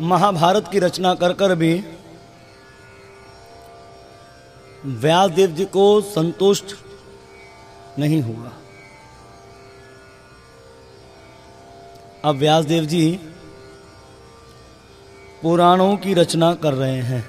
महाभारत की रचना कर कर भी व्यास देव जी को संतुष्ट नहीं हुआ। अब व्यास देव जी पुराणों की रचना कर रहे हैं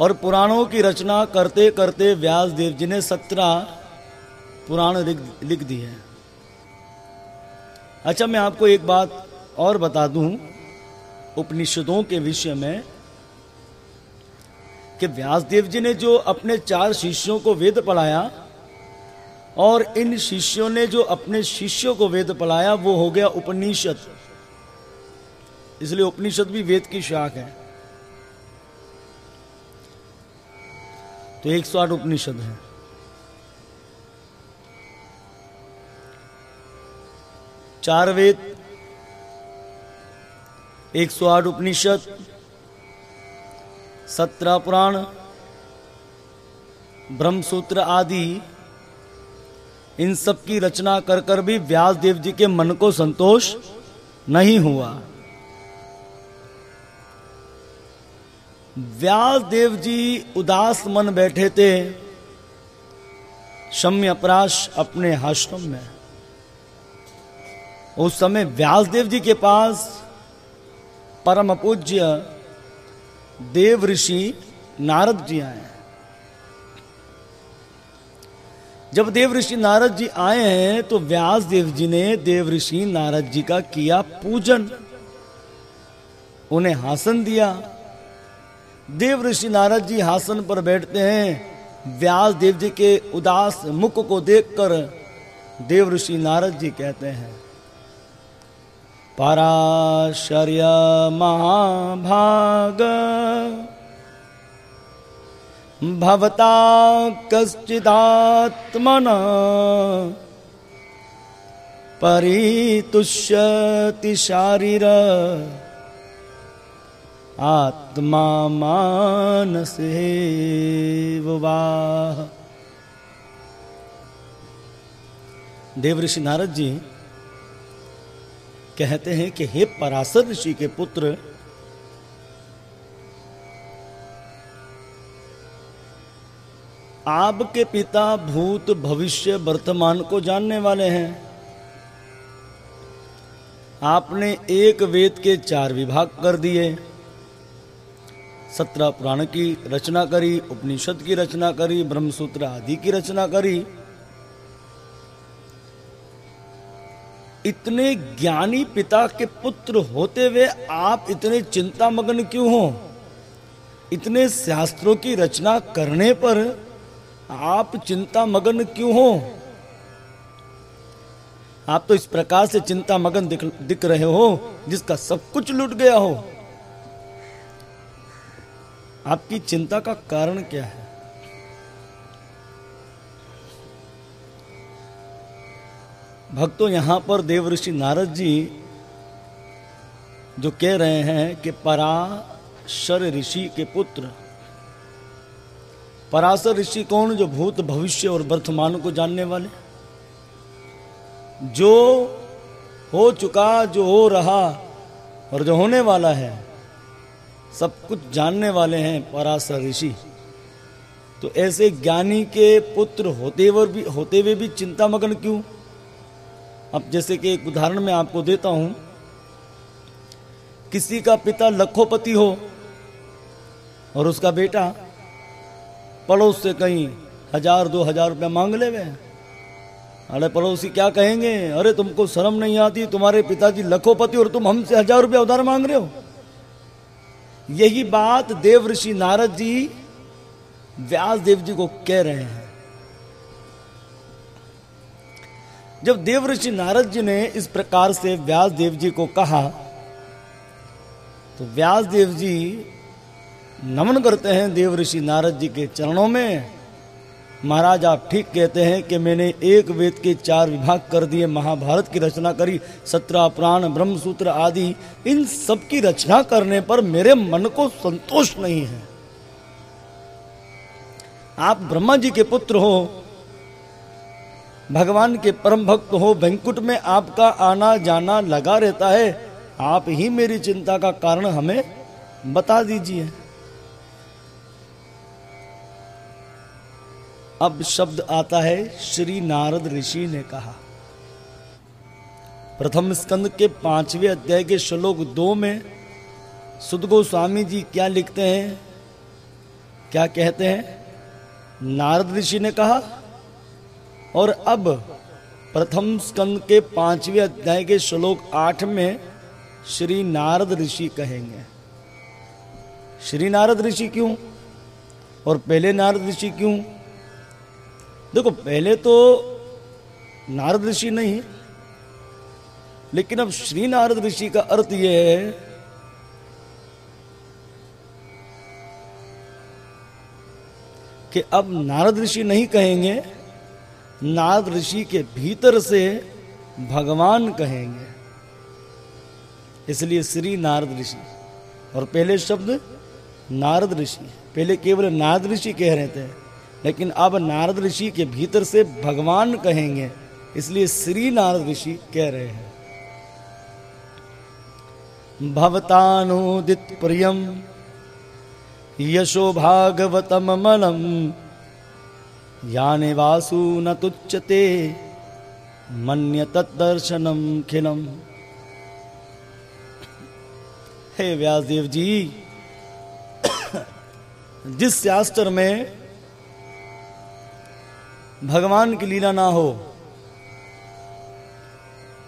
और पुराणों की रचना करते करते व्यास देव जी ने सत्रह पुराण लिख दिए अच्छा मैं आपको एक बात और बता दूँ उपनिषदों के विषय में कि व्यासदेव जी ने जो अपने चार शिष्यों को वेद पढ़ाया और इन शिष्यों ने जो अपने शिष्यों को वेद पढ़ाया, वो हो गया उपनिषद। इसलिए उपनिषद भी वेद की शाख है। तो एक सौ आठ उपनिषद है। चार वेद एक सौ आठ उपनिषद, सत्रह पुराण, ब्रह्मसूत्र आदि, इन सब की रचना कर कर भी व्यास देव जी के मन को संतोष नहीं हुआ। व्यास देव जी उदास मन बैठे थे, शम्य अपराश अपने आश्रम में। उस समय व्यासदेव जी के पास परम पूज्य देव ऋषि नारद जी आए हैं। जब देव ऋषि नारद जी आए हैं तो व्यास देव जी ने देव ऋषि नारद जी का किया पूजन। उन्हें हासन दिया। देव ऋषि नारद जी हासन पर बैठते हैं। व्यास देव जी के उदास मुख को देखकर देव ऋषि नारद जी कहते हैं पराशर्य महाभाग। भवता कश्चिदात्मन परितुष्यति शारीर। आत्मा मानसे वाह देवऋषि नारद जी कहते हैं कि हे पराशर ऋषि के पुत्र, आपके पिता भूत भविष्य वर्तमान को जानने वाले हैं। आपने एक वेद के चार विभाग कर दिए। सत्रह पुराण की रचना करी, उपनिषद की रचना करी, ब्रह्मसूत्र आदि की रचना करी। इतने ज्ञानी पिता के पुत्र होते हुए आप इतने चिंता मग्न क्यों हो? इतने शास्त्रों की रचना करने पर आप चिंता मगन क्यों हो? आप तो इस प्रकार से चिंता मगन दिख, दिख रहे हो जिसका सब कुछ लुट गया हो। आपकी चिंता का कारण क्या है? भक्तों, यहाँ पर देव ऋषि नारद जी जो कह रहे हैं कि पराशर ऋषि के पुत्र। पराशर ऋषि कौन जो भूत भविष्य और वर्तमान को जानने वाले? जो हो चुका, जो हो रहा और जो होने वाला है, सब कुछ जानने वाले हैं पराशर ऋषि। तो ऐसे ज्ञानी के पुत्र होते हुए भी, होते हुए भी चिंता मगन क्यों? अब जैसे कि एक उदाहरण मैं आपको देता हूँ। किसी का पिता लखोपति हो और उसका बेटा पड़ोस से कहीं हज़ार, दो हज़ार रुपया मांग ले गए अरे पड़ोसी क्या कहेंगे? अरे तुमको शर्म नहीं आती? तुम्हारे पिताजी लखोपति और तुम हमसे हज़ार रुपया उधार मांग रहे हो। यही बात देव ऋषि नारद जी, व्यास देव जी को कह रहे हैं। जब देव ऋषि नारद जी ने इस प्रकार से व्यास देव जी को कहा तो व्यास देव जी नमन करते हैं देव ऋषि नारद जी के चरणों में। महाराज, आप ठीक कहते हैं कि मैंने एक वेद के चार विभाग कर दिए, महाभारत की रचना करी, सत्रह प्राण, ब्रह्मसूत्र आदि, इन सब की रचना करने पर मेरे मन को संतोष नहीं है। आप ब्रह्मा जी के पुत्र हो भगवान के परम भक्त हो बैंकुट में आपका आना जाना लगा रहता है। आप ही मेरी चिंता का कारण हमें बता दीजिए। अब शब्द आता है, श्री नारद ऋषि ने कहा। प्रथम स्कंद के पाँचवें अध्याय के श्लोक दो में सुद गोस्वामी जी क्या लिखते हैं? क्या कहते हैं? नारद ऋषि ने कहा और अब प्रथम स्कंद के पाँचवें अध्याय के श्लोक आठ में श्री नारद ऋषि कहेंगे। श्री नारद ऋषि क्यों? और पहले नारद ऋषि क्यों? देखो, पहले तो नारद ऋषि नहीं, लेकिन अब श्री नारद ऋषि का अर्थ यह है कि अब नारद ऋषि नहीं कहेंगे नारद ऋषि के भीतर से भगवान कहेंगे। इसलिए श्री नारद ऋषि। और पहले शब्द नारद ऋषि पहले केवल नारद ऋषि कह रहे थे। लेकिन अब नारद ऋषि के भीतर से भगवान कहेंगे। इसलिए श्री नारद ऋषि कह रहे हैं। भवतानुदित प्रियम यशो भागवतम मलम याने वासु न तुच्यते, मन्य तत्दर्शनम खिलम। हे व्यासदेव जी, जिस शास्त्र में भगवान की लीला ना हो,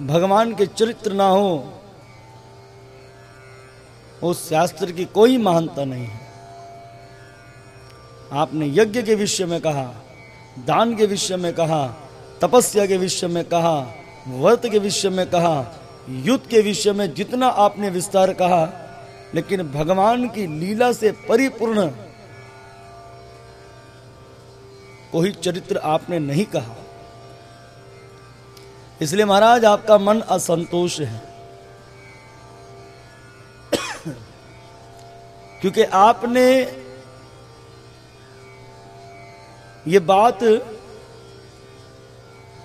भगवान के चरित्र ना हो, उस शास्त्र की कोई महानता नहीं है। आपने यज्ञ के विषय में कहा दान के विषय में कहा, तपस्या के विषय में कहा, व्रत के विषय में कहा, युद्ध के विषय में जितना आपने विस्तार कहा, लेकिन भगवान की लीला से परिपूर्ण कोई चरित्र आपने नहीं कहा। इसलिए महाराज, आपका मन असंतोष है। क्योंकि आपने ये बात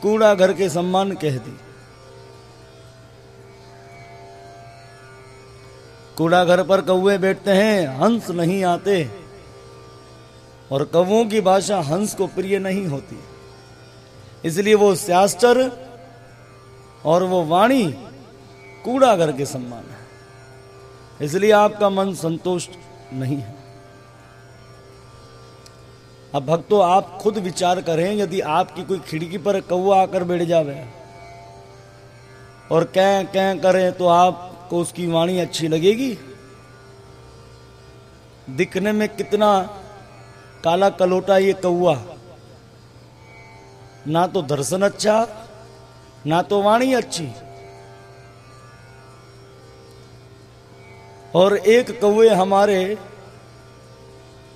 कूड़ा घर के सम्मान कह दी। कूड़ा घर पर कौए बैठते हैं, हंस नहीं आते। और कौओं की भाषा हंस को प्रिय नहीं होती। इसलिए वो शास्त्र और वो वाणी कूड़ा घर के सम्मान है। इसलिए आपका मन संतुष्ट नहीं है। अब भक्तों, आप खुद विचार करें, यदि आपकी कोई खिड़की पर कौआ आकर बैठ जावे और कै कह करें तो आपको उसकी वाणी अच्छी लगेगी। दिखने में कितना काला कलोटा ये कौआ ना तो दर्शन अच्छा ना तो वाणी अच्छी। और एक कौए हमारे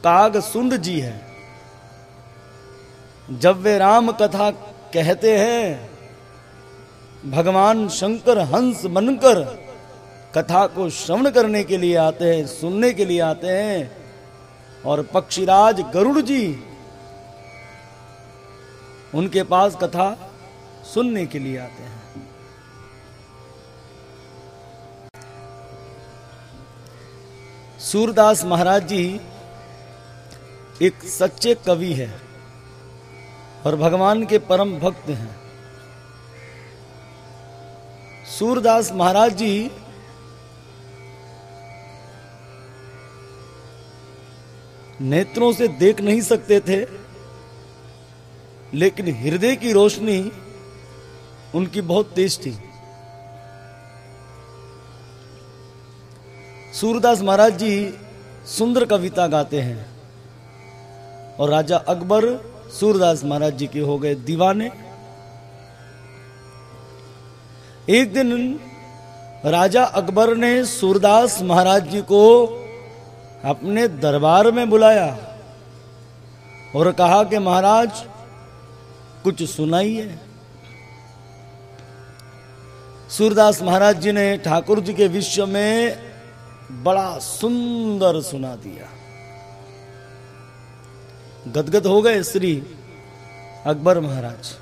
काग सुंद जी हैं। जब वे राम कथा कहते हैं, भगवान शंकर हंस बनकर कथा को श्रवण करने के लिए आते हैं, सुनने के लिए आते हैं, और पक्षीराज गरुड़ जी उनके पास कथा सुनने के लिए आते हैं। सूरदास महाराज जी एक सच्चे कवि है। और भगवान के परम भक्त हैं। सूरदास महाराज जी नेत्रों से देख नहीं सकते थे, लेकिन हृदय की रोशनी उनकी बहुत तेज थी। सूरदास महाराज जी सुंदर कविता गाते हैं और राजा अकबर सूरदास महाराज जी के हो गए दीवाने। एक दिन राजा अकबर ने सूरदास महाराज जी को अपने दरबार में बुलाया और कहा कि महाराज, कुछ सुनाइए। सूरदास महाराज जी ने ठाकुर जी के विश्व में बड़ा सुंदर सुना दिया। गदगद हो गए श्री अकबर महाराज।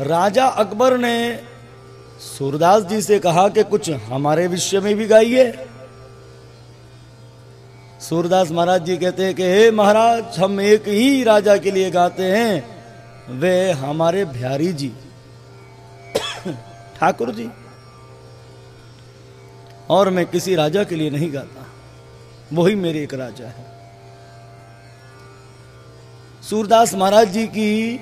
राजा अकबर ने सूरदास जी से कहा कि कुछ हमारे विषय में भी गाइए। सूरदास महाराज जी कहते हैं कि, हे महाराज, हम एक ही राजा के लिए गाते हैं, वे हमारे बिहारी जी। ठाकुर जी। और मैं किसी राजा के लिए नहीं गाता, वही मेरे एक राजा है। सूरदास महाराज जी की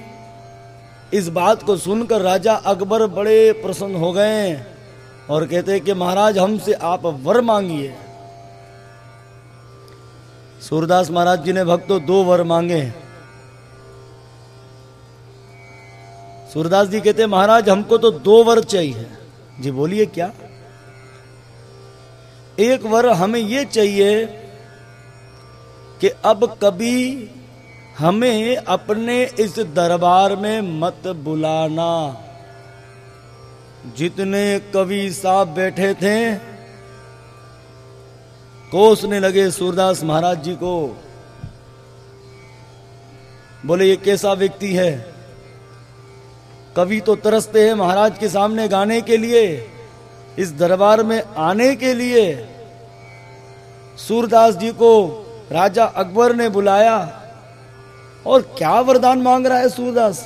इस बात को सुनकर राजा अकबर बड़े प्रसन्न हो गए और कहते कि महाराज, हमसे आप वर मांगिए। सूरदास महाराज जी ने भक्तों दो वर मांगे। सूरदास जी कहते महाराज, हमको तो दो वर चाहिए। जी बोलिए क्या? एक वर हमें यह चाहिए कि अब कभी हमें अपने इस दरबार में मत बुलाना। जितने कवि साहब बैठे थे, कोसने लगे सूरदास महाराज जी को। बोले, ये कैसा व्यक्ति है? कवि तो तरसते हैं महाराज के सामने गाने के लिए, इस दरबार में आने के लिए। सूरदास जी को राजा अकबर ने बुलाया। और क्या वरदान मांग रहा है सूरदास?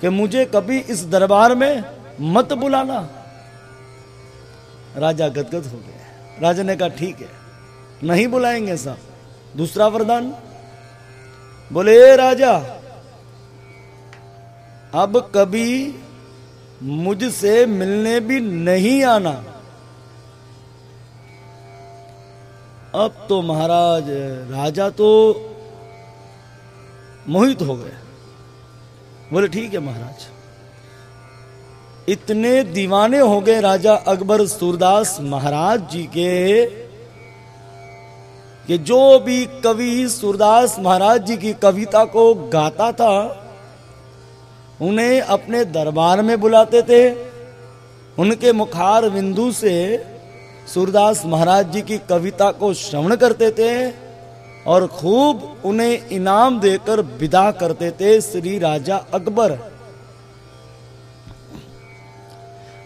कि मुझे कभी इस दरबार में मत बुलाना। राजा गदगद हो गए राजा ने कहा, ठीक है, नहीं बुलाएँगे साहब दूसरा वरदान? बोले राजा, अब कभी मुझसे मिलने भी नहीं आना। अब तो महाराज, राजा तो मोहित हो गए। बोले, ठीक है महाराज। इतने दीवाने हो गए राजा अकबर सूरदास महाराज जी के, कि जो भी कवि सूरदास महाराज जी की कविता को गाता था, उन्हें अपने दरबार में बुलाते थे। उनके मुखार बिंदु से सूरदास महाराज जी की कविता को श्रवण करते थे। और खूब उन्हें इनाम देकर विदा करते थे श्री राजा अकबर।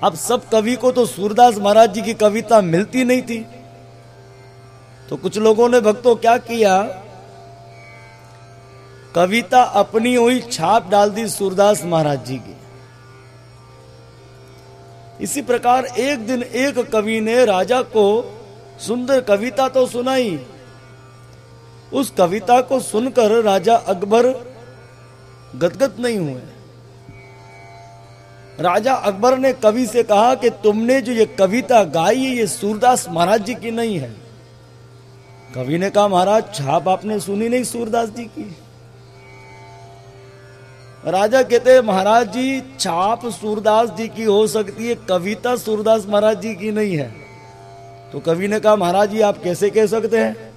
अब सब कवि को तो सूरदास महाराज जी की कविता मिलती नहीं थी। तो कुछ लोगों ने भक्तों क्या किया? कविता अपनी हुई छाप डाल दी सूरदास महाराज जी की। इसी प्रकार एक दिन एक कवि ने राजा को सुंदर कविता तो सुनाई उस कविता को सुनकर राजा अकबर गदगद नहीं हुए। राजा अकबर ने कवि से कहा कि तुमने जो ये कविता गाई है, ये सूरदास महाराज जी की नहीं है। कवि ने कहा, महाराज, छाप आपने सुनी नहीं सूरदास जी की। राजा कहते महाराज जी, छाप सूरदास जी की हो सकती है, कविता सूरदास महाराज जी की नहीं है। तो कवि ने कहा, महाराज जी, आप कैसे कह सकते हैं?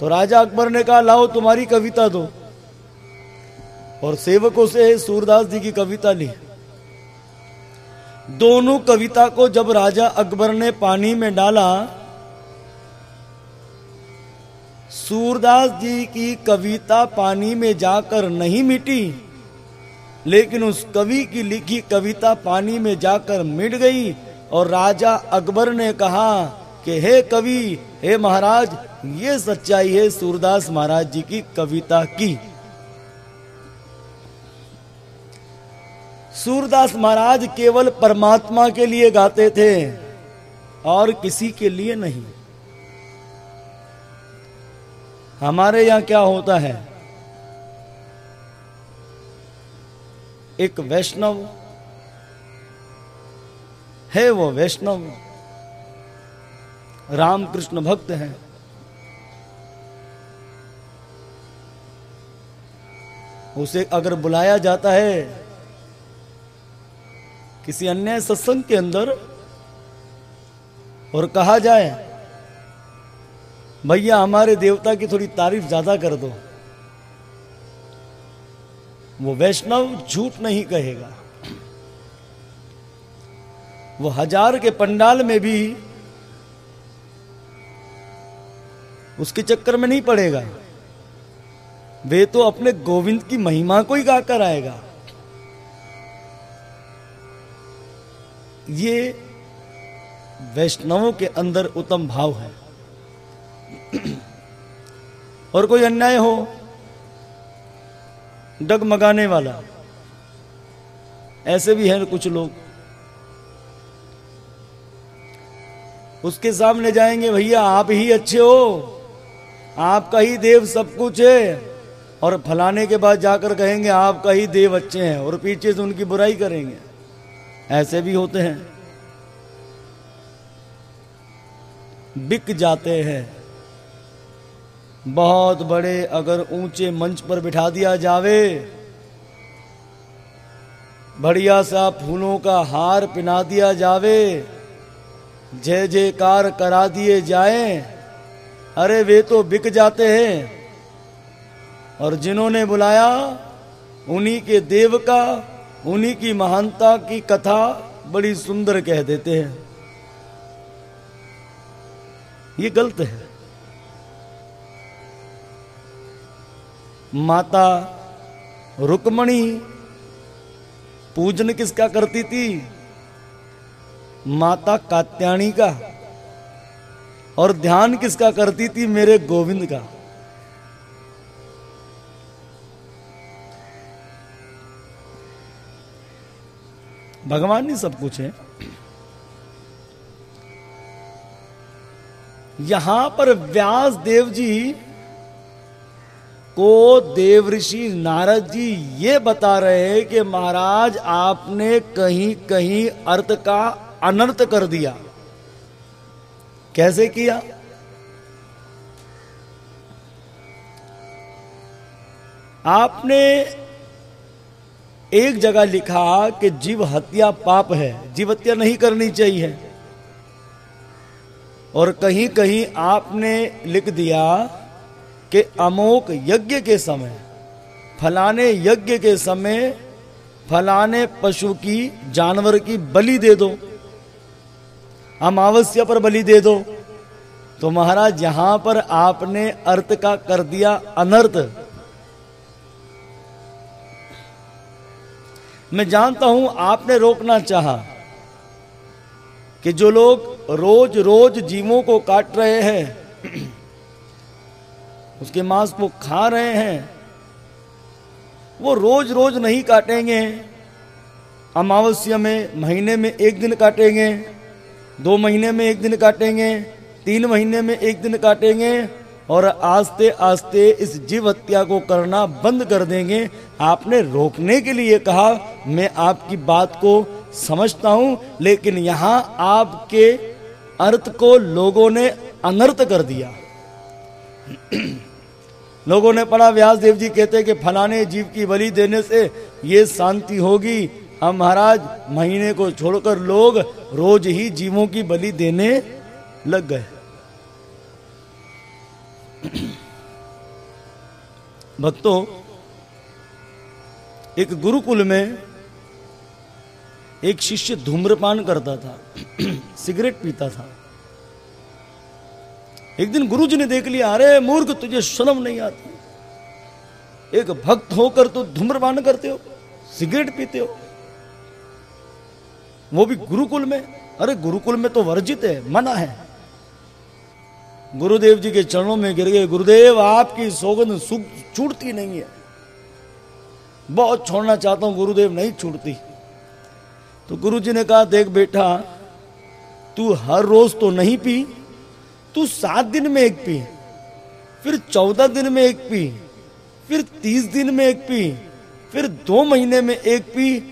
तो राजा अकबर ने कहा, लाओ तुम्हारी कविता दो। और सेवकों से सूरदास जी की कविता ली। दोनों कविता को जब राजा अकबर ने पानी में डाला, सूरदास जी की कविता पानी में जाकर नहीं मिटी, लेकिन उस कवि की लिखी कविता पानी में जाकर मिट गई और राजा अकबर ने कहा कि, हे कवि, हे महाराज ये सच्चाई है सूरदास महाराज जी की कविता की। सूरदास महाराज केवल परमात्मा के लिए गाते थे और किसी के लिए नहीं। हमारे यहाँ क्या होता है? एक वैष्णव है, वो वैष्णव रामकृष्ण भक्त है। उसे अगर बुलाया जाता है किसी अन्य सत्संग के अंदर और कहा जाए, भैया, हमारे देवता की थोड़ी तारीफ़ ज़्यादा कर दो। वो वैष्णव झूठ नहीं कहेगा। वो हज़ार के पंडाल में भी उसके चक्कर में नहीं पड़ेगा। वे तो अपने गोविंद की महिमा को ही गाकर आएगा। ये वैष्णवों के अंदर उत्तम भाव है। और कोई अन्याय हो, डगमगाने वाला, ऐसे भी हैं कुछ लोग। उसके सामने जाएँगे, भैया, आप ही अच्छे हो, आपका ही देव सब कुछ है। और फलाने के बाद जाकर कहेंगे, आपका ही देव अच्छे हैं और पीछे से उनकी बुराई करेंगे। ऐसे भी होते हैं। बिक जाते हैं। बहुत बड़े अगर ऊँचे मंच पर बिठा दिया जावे, बढ़िया सा फूलों का हार पिना दिया जावे, जय जयकार करा दिए जाए। अरे वे तो बिक जाते हैं। और जिन्होंने बुलाया, उन्हीं के देव का, उन्हीं की महानता की कथा बड़ी सुंदर कह देते हैं। ये गलत है। माता रुक्मणी पूजन किसका करती थी? माता कात्याणी का। और ध्यान किसका करती थी? मेरे गोविंद का। भगवान ही सब कुछ है। यहाँ पर व्यास देव जी को देव ऋषि नारद जी ये बता रहे हैं कि महाराज, आपने कहीं कहीं अर्थ का अनर्थ कर दिया। कैसे किया? आपने एक जगह लिखा कि जीव हत्या पाप है, जीव हत्या नहीं करनी चाहिए। और कहीं कहीं आपने लिख दिया कि अमोक यज्ञ के समय, फलाने यज्ञ के समय, फलाने पशु की, जानवर की बलि दे दो। अमावस्या पर बलि दे दो। तो महाराज, यहाँ पर आपने अर्थ का कर दिया अनर्थ। मैं जानता हूँ आपने रोकना चाहा कि जो लोग रोज रोज जीवों को काट रहे हैं, उसके मांस को खा रहे हैं, वो रोज रोज नहीं काटेंगे। अमावस्या में, महीने में एक दिन काटेंगे, दो महीने में एक दिन काटेंगे, तीन महीने में एक दिन काटेंगे और आस्ते आस्ते इस जीव हत्या को करना बंद कर देंगे। आपने रोकने के लिए कहा, मैं आपकी बात को समझता हूँ, लेकिन यहाँ आपके अर्थ को लोगों ने अनर्थ कर दिया। लोगों ने पढ़ा व्यास देव जी कहते कि फलाने जीव की बलि देने से ये शांति होगी। हम महाराज, महीने को छोड़कर लोग रोज ही जीवों की बलि देने लग गए। भक्तों, एक गुरुकुल में एक शिष्य धूम्रपान करता था, सिगरेट पीता था। एक दिन गुरु जी ने देख लिया, अरे, मूर्ख, तुझे शर्म नहीं आती। एक भक्त होकर तो धूम्रपान करते हो, सिगरेट पीते हो। वो भी गुरुकुल में, अरे, गुरुकुल में तो वर्जित है, मना है। गुरुदेव जी के चरणों में गिर गए। गुरुदेव, आपकी सौगंध सुख छूटती नहीं है। बहुत छोड़ना चाहता हूँ, गुरुदेव नहीं छूटती। तो गुरु जी ने कहा, देख बेटा, तू हर रोज तो नहीं पी, तू सात दिन में एक पी, फिर चौदह दिन में एक पी, फिर तीस दिन में एक पी, फिर दो महीने में एक पी